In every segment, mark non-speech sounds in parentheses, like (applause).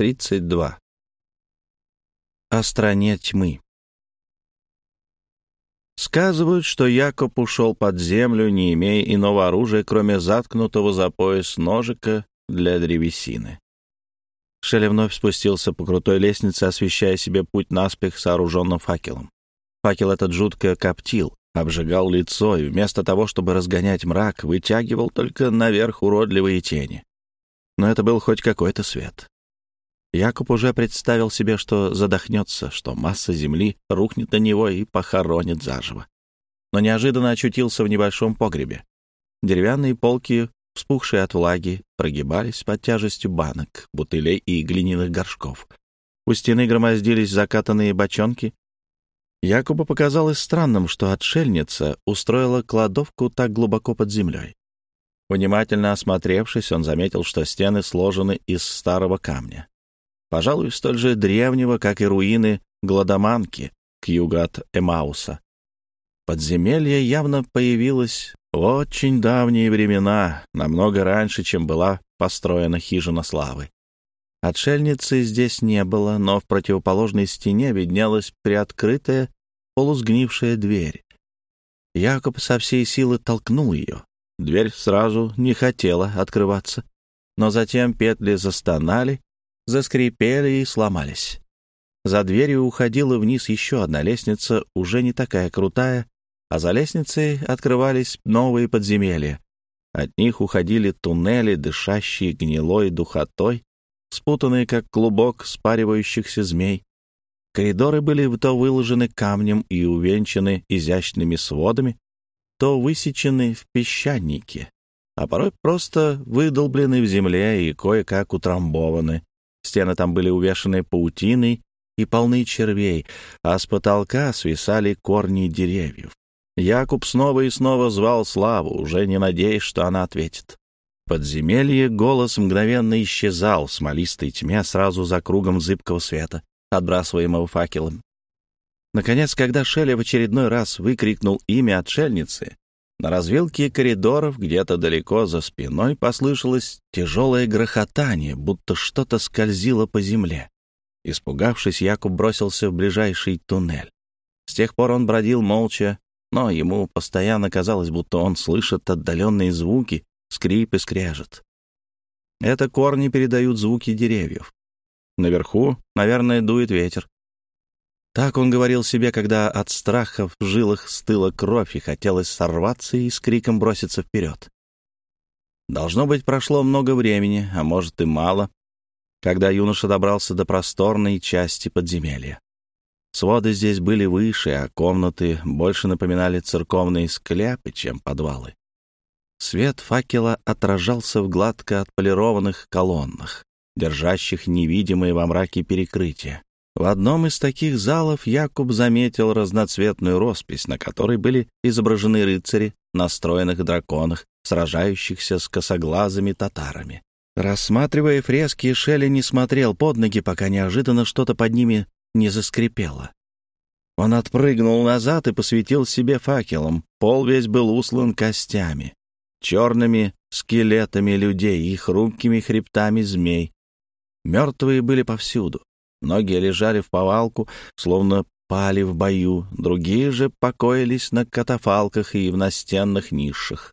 32. О стране тьмы. Сказывают, что Якоб ушел под землю, не имея иного оружия, кроме заткнутого за пояс ножика для древесины. Шелли вновь спустился по крутой лестнице, освещая себе путь наспех сооруженным факелом. Факел этот жутко коптил, обжигал лицо и вместо того, чтобы разгонять мрак, вытягивал только наверх уродливые тени. Но это был хоть какой-то свет. Якоб уже представил себе, что задохнется, что масса земли рухнет на него и похоронит заживо. Но неожиданно очутился в небольшом погребе. Деревянные полки, вспухшие от влаги, прогибались под тяжестью банок, бутылей и глиняных горшков. У стены громоздились закатанные бочонки. Якубу показалось странным, что отшельница устроила кладовку так глубоко под землей. Внимательно осмотревшись, он заметил, что стены сложены из старого камня пожалуй, столь же древнего, как и руины Гладоманки к югу от Эмауса. Подземелье явно появилось в очень давние времена, намного раньше, чем была построена хижина славы. Отшельницы здесь не было, но в противоположной стене виднелась приоткрытая, полусгнившая дверь. Якоб со всей силы толкнул ее. Дверь сразу не хотела открываться, но затем петли застонали, заскрипели и сломались. За дверью уходила вниз еще одна лестница, уже не такая крутая, а за лестницей открывались новые подземелья. От них уходили туннели, дышащие гнилой духотой, спутанные, как клубок спаривающихся змей. Коридоры были то выложены камнем и увенчаны изящными сводами, то высечены в песчанике, а порой просто выдолблены в земле и кое-как утрамбованы. Стены там были увешаны паутиной и полны червей, а с потолка свисали корни деревьев. Якуб снова и снова звал Славу, уже не надеясь, что она ответит. В подземелье голос мгновенно исчезал в смолистой тьме сразу за кругом зыбкого света, отбрасываемого факелом. Наконец, когда Шелли в очередной раз выкрикнул имя отшельницы, на развилке коридоров где-то далеко за спиной послышалось тяжелое грохотание, будто что-то скользило по земле. Испугавшись, Якуб бросился в ближайший туннель. С тех пор он бродил молча, но ему постоянно казалось, будто он слышит отдаленные звуки, скрип и скрежет. Это корни передают звуки деревьев. Наверху, наверное, дует ветер. Так он говорил себе, когда от страха в жилах стыла кровь и хотелось сорваться и с криком броситься вперед. Должно быть, прошло много времени, а может и мало, когда юноша добрался до просторной части подземелья. Своды здесь были выше, а комнаты больше напоминали церковные скляпы, чем подвалы. Свет факела отражался в гладко отполированных колоннах, держащих невидимые во мраке перекрытия. В одном из таких залов Якуб заметил разноцветную роспись, на которой были изображены рыцари на стройных драконах, сражающихся с косоглазыми татарами. Рассматривая фрески, Шелли не смотрел под ноги, пока неожиданно что-то под ними не заскрипело. Он отпрыгнул назад и посветил себе факелом. Пол весь был услан костями, черными скелетами людей и хрупкими хребтами змей. Мертвые были повсюду. Многие лежали в повалку, словно пали в бою, другие же покоились на катафалках и в настенных нишах.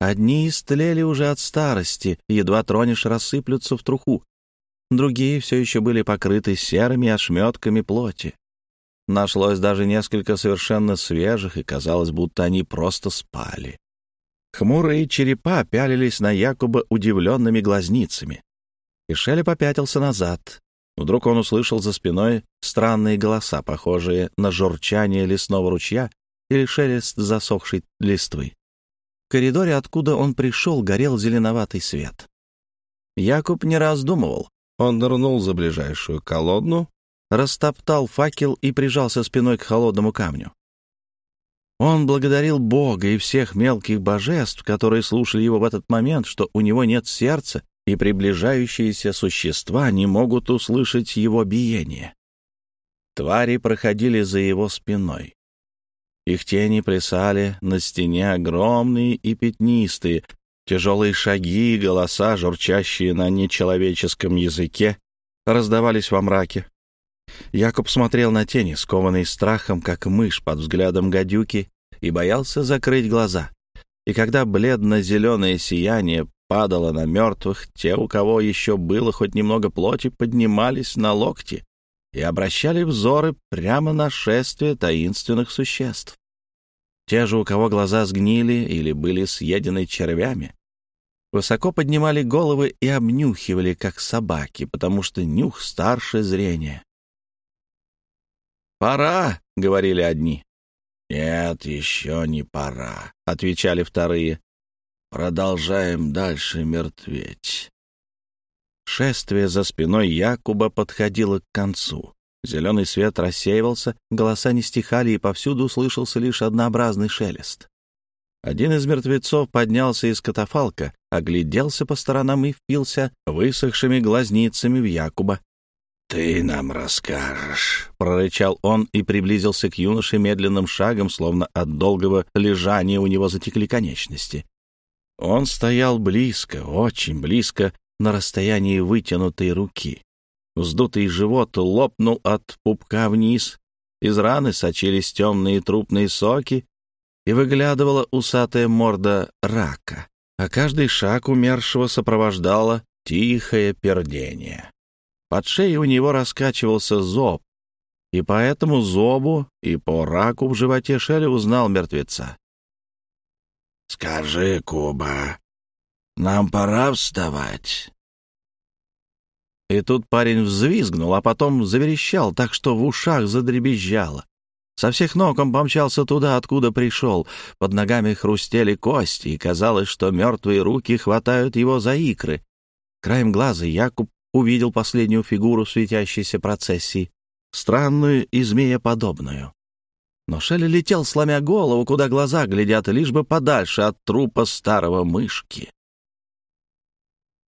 Одни истлели уже от старости, едва тронешь, рассыплются в труху. Другие все еще были покрыты серыми ошметками плоти. Нашлось даже несколько совершенно свежих, и казалось, будто они просто спали. Хмурые черепа пялились на Якуба удивленными глазницами. И Шелли попятился назад. Вдруг он услышал за спиной странные голоса, похожие на журчание лесного ручья или шелест засохшей листвы. В коридоре, откуда он пришел, горел зеленоватый свет. Якуб не раздумывал. Он нырнул за ближайшую колонну, растоптал факел и прижался спиной к холодному камню. Он благодарил Бога и всех мелких божеств, которые слушали его в этот момент, что у него нет сердца и приближающиеся существа не могут услышать его биение. Твари проходили за его спиной. Их тени плясали на стене огромные и пятнистые, тяжелые шаги и голоса, журчащие на нечеловеческом языке, раздавались во мраке. Якоб смотрел на тени, скованный страхом, как мышь под взглядом гадюки, и боялся закрыть глаза. И когда бледно-зеленое сияние падало на мертвых, те, у кого еще было хоть немного плоти, поднимались на локти и обращали взоры прямо на шествие таинственных существ. Те же, у кого глаза сгнили или были съедены червями, высоко поднимали головы и обнюхивали, как собаки, потому что нюх старше зрения. «Пора», — говорили одни. «Нет, еще не пора», — отвечали вторые. «Продолжаем дальше мертветь». Шествие за спиной Якуба подходило к концу. Зеленый свет рассеивался, голоса не стихали, и повсюду слышался лишь однообразный шелест. Один из мертвецов поднялся из катафалка, огляделся по сторонам и впился высохшими глазницами в Якуба. «Ты нам расскажешь», — прорычал он и приблизился к юноше медленным шагом, словно от долгого лежания у него затекли конечности. Он стоял близко, очень близко, на расстоянии вытянутой руки. Вздутый живот лопнул от пупка вниз, из раны сочились темные трупные соки, и выглядывала усатая морда рака, а каждый шаг умершего сопровождало тихое пердение. Под шеей у него раскачивался зоб, и по этому зобу и по раку в животе Шелли узнал мертвеца. «Скажи, Куба, нам пора вставать?» И тут парень взвизгнул, а потом заверещал, так что в ушах задребезжало. Со всех ног он помчался туда, откуда пришел. Под ногами хрустели кости, и казалось, что мертвые руки хватают его за икры. Краем глаза Якуб увидел последнюю фигуру светящейся процессии, странную и змееподобную. Но Шелли летел, сломя голову, куда глаза глядят, лишь бы подальше от трупа старого мышки.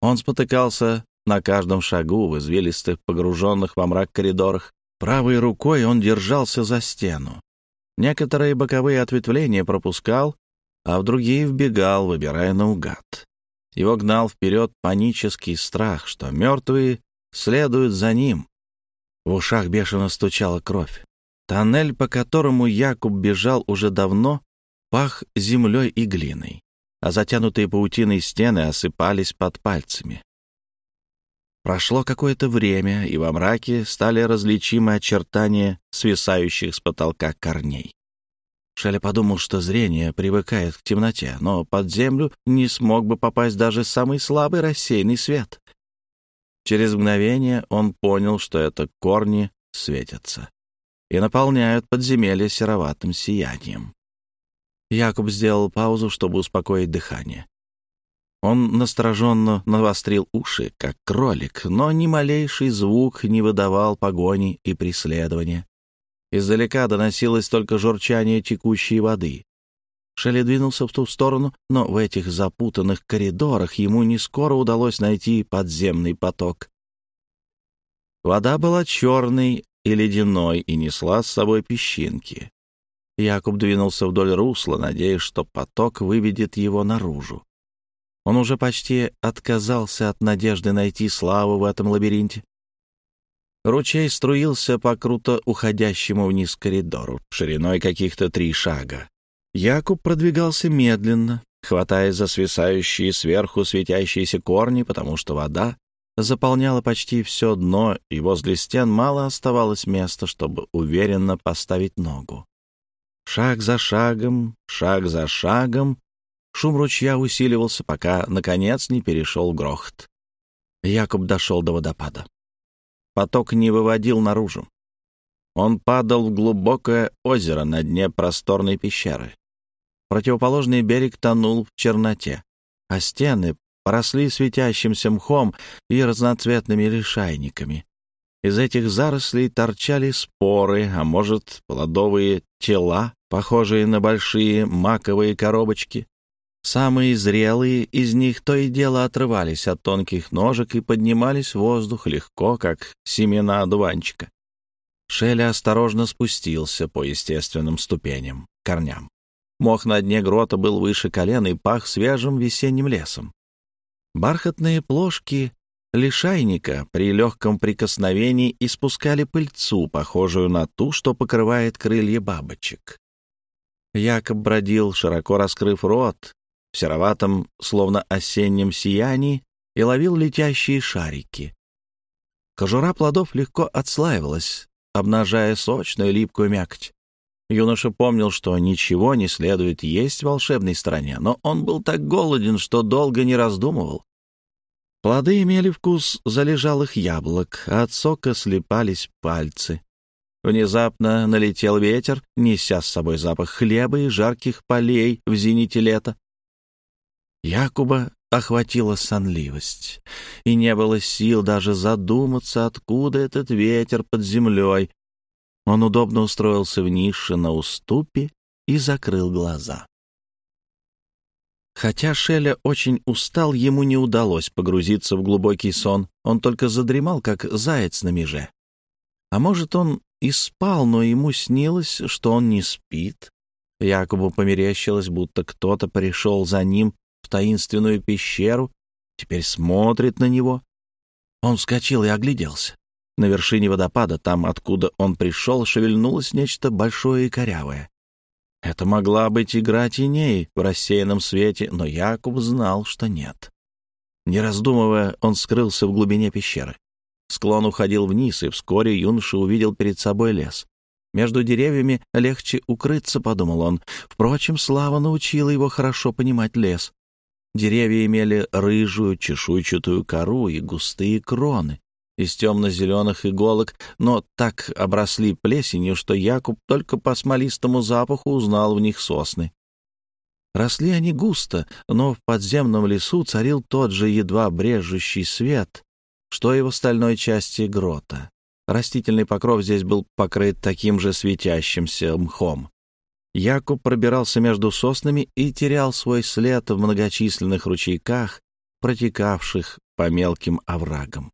Он спотыкался на каждом шагу в извилистых, погруженных во мрак коридорах. Правой рукой он держался за стену. Некоторые боковые ответвления пропускал, а в другие вбегал, выбирая наугад. Его гнал вперед панический страх, что мертвые следуют за ним. В ушах бешено стучала кровь. Тоннель, по которому Якуб бежал уже давно, пах землей и глиной, а затянутые паутиной стены осыпались под пальцами. Прошло какое-то время, и во мраке стали различимы очертания свисающих с потолка корней. Шелли подумал, что зрение привыкает к темноте, но под землю не смог бы попасть даже самый слабый рассеянный свет. Через мгновение он понял, что это корни светятся и наполняют подземелье сероватым сиянием. Якуб сделал паузу, чтобы успокоить дыхание. Он настороженно навострил уши, как кролик, но ни малейший звук не выдавал погони и преследования. Издалека доносилось только журчание текущей воды. Шелли двинулся в ту сторону, но в этих запутанных коридорах ему не скоро удалось найти подземный поток. Вода была черной и ледяной и несла с собой песчинки. Якуб двинулся вдоль русла, надеясь, что поток выведет его наружу. Он уже почти отказался от надежды найти славу в этом лабиринте. Ручей струился по круто уходящему вниз коридору, шириной каких-то три шага. Якуб продвигался медленно, хватая за свисающие сверху светящиеся корни, потому что вода заполняла почти все дно, и возле стен мало оставалось места, чтобы уверенно поставить ногу. Шаг за шагом, шаг за шагом Шум ручья усиливался, пока, наконец, не перешел грохот. Якуб дошел до водопада. Поток не выводил наружу. Он падал в глубокое озеро на дне просторной пещеры. Противоположный берег тонул в черноте, а стены поросли светящимся мхом и разноцветными лишайниками. Из этих зарослей торчали споры, а может, плодовые тела, похожие на большие маковые коробочки. Самые зрелые из них то и дело отрывались от тонких ножек и поднимались в воздух легко, как семена одуванчика. Шелли осторожно спустился по естественным ступеням, корням. Мох на дне грота был выше колена и пах свежим весенним лесом. Бархатные плошки лишайника при легком прикосновении испускали пыльцу, похожую на ту, что покрывает крылья бабочек. Якоб бродил, широко раскрыв рот, в сероватом, словно осеннем сиянии, и ловил летящие шарики. Кожура плодов легко отслаивалась, обнажая сочную липкую мякоть. Юноша помнил, что ничего не следует есть в волшебной стране, но он был так голоден, что долго не раздумывал. Плоды имели вкус залежалых яблок, а от сока слепались пальцы. Внезапно налетел ветер, неся с собой запах хлеба и жарких полей в зените лета. Якуба охватила сонливость, и не было сил даже задуматься, откуда этот ветер под землей. Он удобно устроился в нише на уступе и закрыл глаза. Хотя Шеля очень устал, ему не удалось погрузиться в глубокий сон. Он только задремал, как заяц на меже. А может, он и спал, но ему снилось, что он не спит. Якобы померещилось, будто кто-то пришел за ним в таинственную пещеру, теперь смотрит на него. Он вскочил и огляделся. На вершине водопада, там, откуда он пришел, шевельнулось нечто большое и корявое. Это могла быть игра теней в рассеянном свете, но Якуб знал, что нет. Не раздумывая, он скрылся в глубине пещеры. Склон уходил вниз, и вскоре юноша увидел перед собой лес. Между деревьями легче укрыться, — подумал он. Впрочем, Слава научила его хорошо понимать лес. Деревья имели рыжую чешуйчатую кору и густые кроны из темно-зеленых иголок, но так обросли плесенью, что Якуб только по смолистому запаху узнал в них сосны. Росли они густо, но в подземном лесу царил тот же едва брежущий свет, что и в остальной части грота. Растительный покров здесь был покрыт таким же светящимся мхом. Якуб пробирался между соснами и терял свой след в многочисленных ручейках, протекавших по мелким оврагам.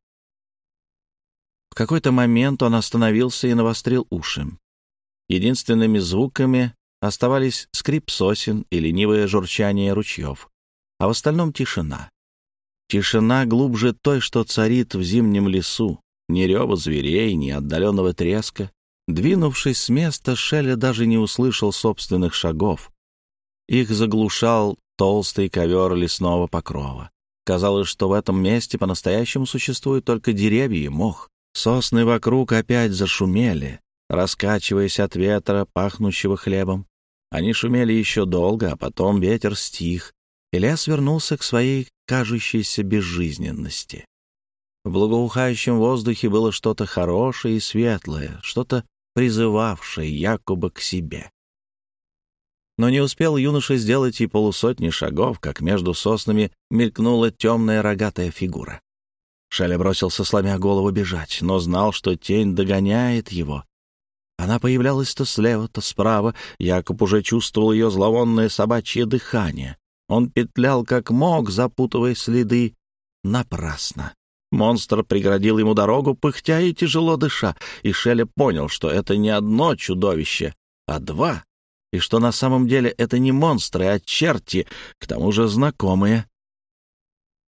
Какой-то момент он остановился и навострил уши. Единственными звуками оставались скрип сосен и ленивое журчание ручьев, а в остальном тишина. Тишина глубже той, что царит в зимнем лесу, ни рева зверей, ни отдаленного треска, Двинувшись с места, Шелли даже не услышал собственных шагов. Их заглушал толстый ковер лесного покрова. Казалось, что в этом месте по-настоящему существуют только деревья и мох. Сосны вокруг опять зашумели, раскачиваясь от ветра, пахнущего хлебом. Они шумели еще долго, а потом ветер стих, и лес вернулся к своей кажущейся безжизненности. В благоухающем воздухе было что-то хорошее и светлое, что-то призывавшей якобы к себе. Но не успел юноша сделать и полусотни шагов, как между соснами мелькнула темная рогатая фигура. Шеля бросился, сломя голову, бежать, но знал, что тень догоняет его. Она появлялась то слева, то справа. Якоб уже чувствовал ее зловонное собачье дыхание. Он петлял как мог, запутывая следы. Напрасно. Монстр преградил ему дорогу, пыхтя и тяжело дыша, и Шелли понял, что это не одно чудовище, а два, и что на самом деле это не монстры, а черти, к тому же знакомые.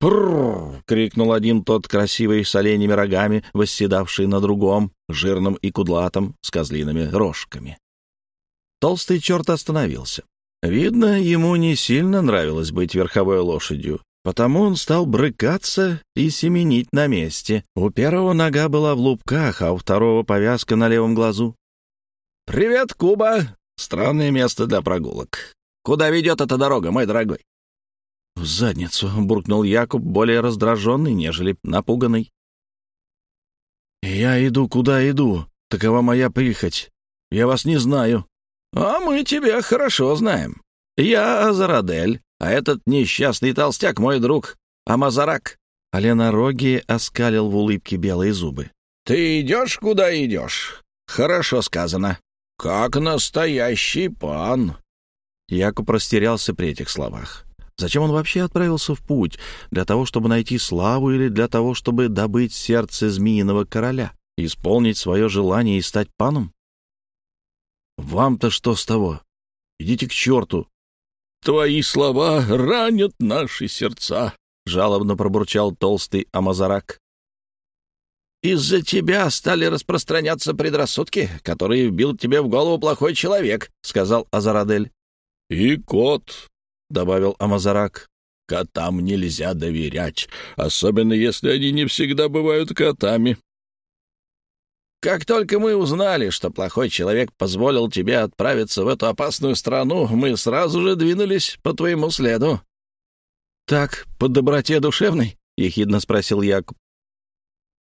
«Прррр!» — крикнул один тот красивый с оленями рогами, восседавший на другом, жирном и кудлатом, с козлиными рожками. Толстый черт остановился. Видно, ему не сильно нравилось быть верховой лошадью, Потому он стал брыкаться и семенить на месте. У первого нога была в лупках, а у второго повязка на левом глазу. «Привет, Куба! Странное место для прогулок. Куда ведет эта дорога, мой дорогой?» «В задницу», — буркнул Якуб, более раздраженный, нежели напуганный. «Я иду, куда иду. Такова моя прихоть. Я вас не знаю». «А мы тебя хорошо знаем. Я Азарадель, а этот несчастный толстяк мой друг, Амазарак». Алена Роги оскалил в улыбке белые зубы. «Ты идешь, куда идешь? Хорошо сказано. Как настоящий пан». Якуб растерялся при этих словах. Зачем он вообще отправился в путь? Для того, чтобы найти славу или для того, чтобы добыть сердце змеиного короля? Исполнить свое желание и стать паном? Вам-то что с того? Идите к черту, Твои слова ранят наши сердца, — жалобно пробурчал толстый Амазарак. из-за тебя стали распространяться предрассудки, которые вбил тебе в голову плохой человек», — сказал Азарадель. «И кот», — добавил Амазарак. «Котам нельзя доверять, особенно если они не всегда бывают котами». «Как только мы узнали, что плохой человек позволил тебе отправиться в эту опасную страну, мы сразу же двинулись по твоему следу». «Так, по доброте душевной?» — ехидно спросил Якуб.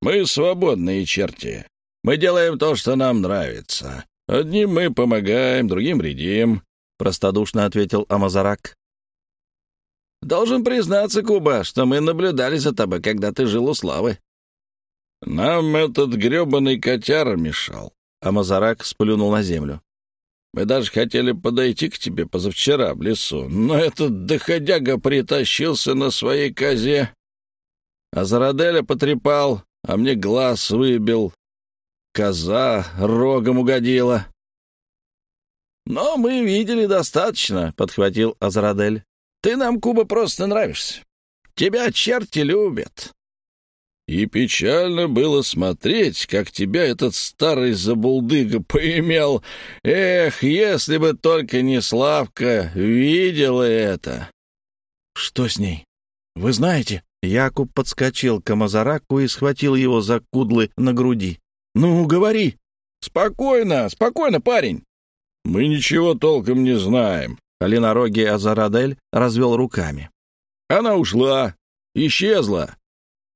Мы свободные черти. Мы делаем то, что нам нравится. Одним мы помогаем, другим вредим», — простодушно ответил Амазарак. «Должен признаться, Куба, что мы наблюдали за тобой, когда ты жил у Славы». «Нам этот гребаный котяр мешал», — Амазарак сплюнул на землю. «Мы даже хотели подойти к тебе позавчера в лесу, но этот доходяга притащился на своей козе. Азараделя потрепал, а мне глаз выбил. Коза рогом угодила. «Но мы видели достаточно», — подхватил Азрадель. «Ты нам, Куба, просто нравишься. Тебя черти любят». И печально было смотреть, как тебя этот старый забулдыга (laughs) поимел. Эх, если бы только не Славка видела это. — Что с ней? Вы знаете? Якуб подскочил к Амазараку и схватил его за кудлы на груди. «Ну, говори!» «Спокойно, спокойно, парень!» «Мы ничего толком не знаем», — Оленорогий Азарадель развел руками. «Она ушла, исчезла.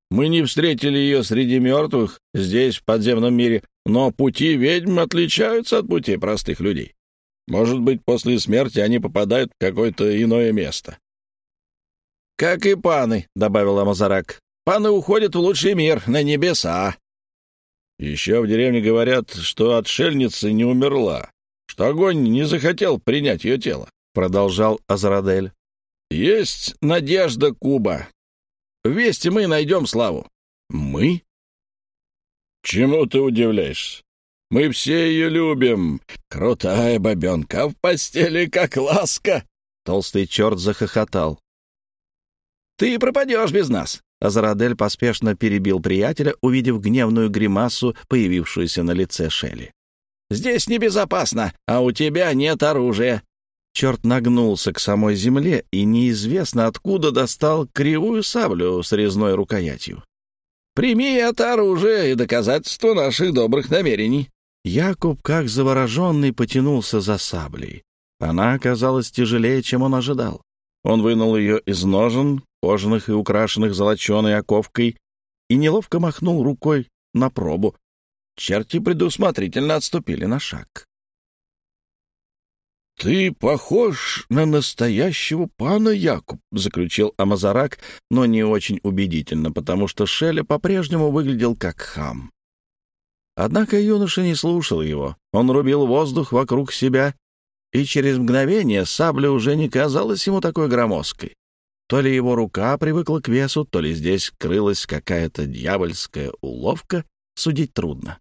Мы не встретили ее среди мертвых здесь, в подземном мире, но пути ведьм отличаются от путей простых людей. Может быть, после смерти они попадают в какое-то иное место. «Как и паны», — добавил Амазарак. «Паны уходят в лучший мир, на небеса». «Еще в деревне говорят, что отшельница не умерла, что огонь не захотел принять ее тело», — продолжал Азарадель. «Есть надежда Куба. Вместе мы найдем славу». «Мы?» «Чему ты удивляешься? Мы все ее любим. Крутая бабенка, в постели как ласка!» Толстый черт захохотал. «Ты пропадешь без нас!» Азарадель поспешно перебил приятеля, увидев гневную гримасу, появившуюся на лице Шелли. «Здесь небезопасно, а у тебя нет оружия!» Черт нагнулся к самой земле и неизвестно откуда достал кривую саблю с резной рукоятью. «Прими это оружие и доказательство наших добрых намерений!» Якуб, как завороженный, потянулся за саблей. Она оказалась тяжелее, чем он ожидал. Он вынул ее из ножен, кожаных и украшенных золоченой оковкой, и неловко махнул рукой на пробу. Черти предусмотрительно отступили на шаг. — Ты похож на настоящего пана Якуб, — заключил Амазарак, но не очень убедительно, потому что Шеля по-прежнему выглядел как хам. Однако юноша не слушал его. Он рубил воздух вокруг себя, и через мгновение сабля уже не казалась ему такой громоздкой. То ли его рука привыкла к весу, то ли здесь крылась какая-то дьявольская уловка, судить трудно.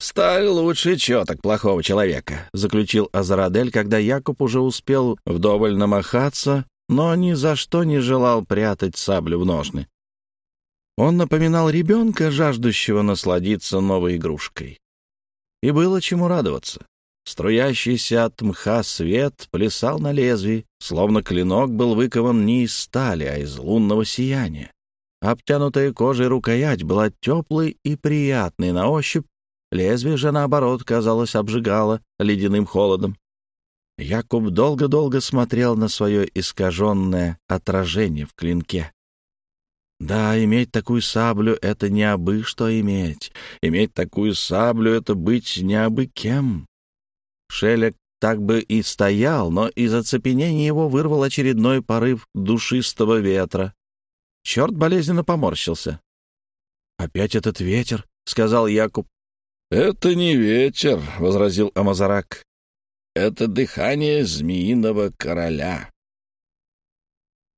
«Сталь лучше четок плохого человека», — заключил Азарадель, когда Якуб уже успел вдоволь намахаться, но ни за что не желал прятать саблю в ножны. Он напоминал ребенка, жаждущего насладиться новой игрушкой. И было чему радоваться. Струящийся от мха свет плясал на лезвии, словно клинок был выкован не из стали, а из лунного сияния. Обтянутая кожей рукоять была теплой и приятной на ощупь, лезвие же, наоборот, казалось, обжигало ледяным холодом. Якуб долго-долго смотрел на свое искаженное отражение в клинке. Да, иметь такую саблю — это не абы что иметь. Иметь такую саблю — это быть не абы кем. Шелек так бы и стоял, но из оцепенения его вырвал очередной порыв душистого ветра. Черт болезненно поморщился. «Опять этот ветер», — сказал Якуб. «Это не ветер», — возразил Амазарак. «Это дыхание змеиного короля».